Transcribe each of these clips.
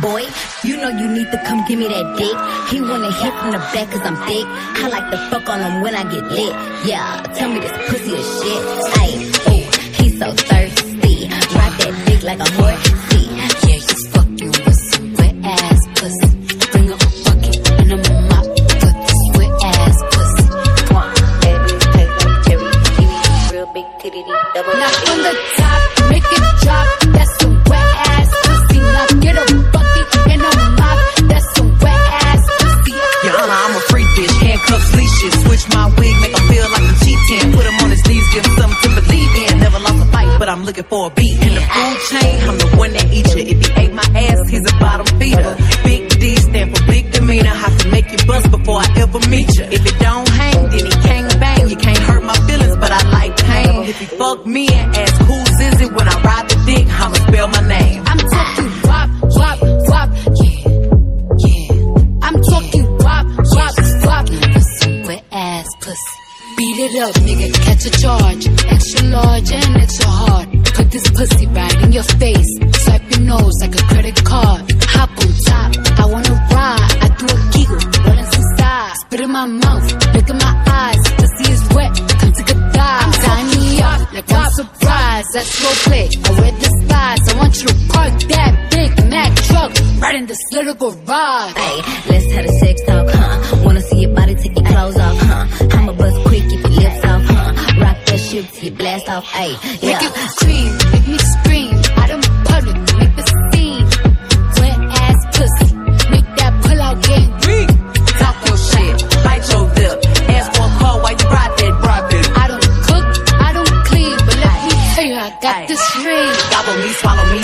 Boy, you know you need to come give me that dick. He wanna hit from the back cause I'm thick. I like to fuck on him when I get lit. Yeah, tell me this pussy is shit. Ayy, ooh, he's so thirsty. Ride that dick like a Leashes. Switch my wig, make him feel like I'm cheating. Put him on his knees, give him something to believe in. Never lost a fight, but I'm looking for a beat. In the food chain, I'm the one that eat you. If he ate my ass, he's a bottom feeder. Big D stand for big demeanor. Have to make you bust before I ever meet you. If it don't hang, then he can't bang. You can't hurt my feelings, but I like pain. If he fuck me Beat it up, nigga, catch a charge. Extra large and extra hard. Put this pussy right in your face. Swipe your nose like a credit card. Hop on top, I wanna ride. I do a giggle, rolling some sides. Spit in my mouth, look in my eyes. Pussy is wet, come take a dive. Sign me up, like I'm surprised. That's role play. I wear the spies. I want you to park that big Mac truck right in this little garage. Hey, let's have a sex talk, huh? Wanna see your body take your clothes off, huh? I'ma bust quick if your lips off, huh? Rock that shit till you blast off, ayy, Make yeah. it scream, make me scream. Out in public, make the scene. Wet ass pussy, make that pull out game green. Talk your shit, bite your lip. Ask for a call while you ride that, ride that. I don't cook, I don't clean, but let me tell you, I got Aye. this ring. Gobble me, swallow me,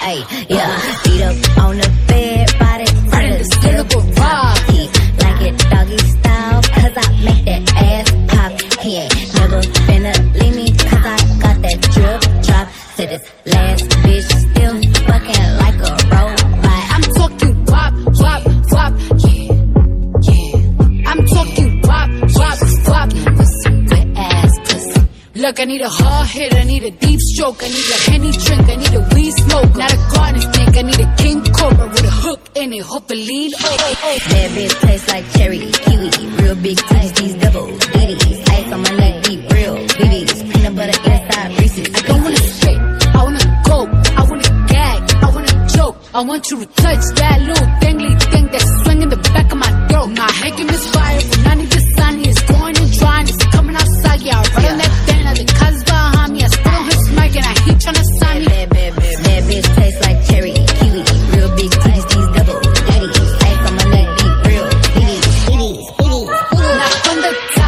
ayy, yeah. Look, I need a hard hit, I need a deep stroke, I need a henny drink, I need a weed smoke, not a garden snake, I need a king cobra with a hook in it, hopefully. Oh, oh, oh. That bitch tastes like cherry, kiwi, real big titties, these double ditties. Ice on my neck, deep, real BBs, peanut butter inside Reese's. I don't wanna spit, I wanna go, I wanna gag, I wanna choke. I want you to touch that little dangly thing that's swinging the back of my throat. My head can misfire when I need the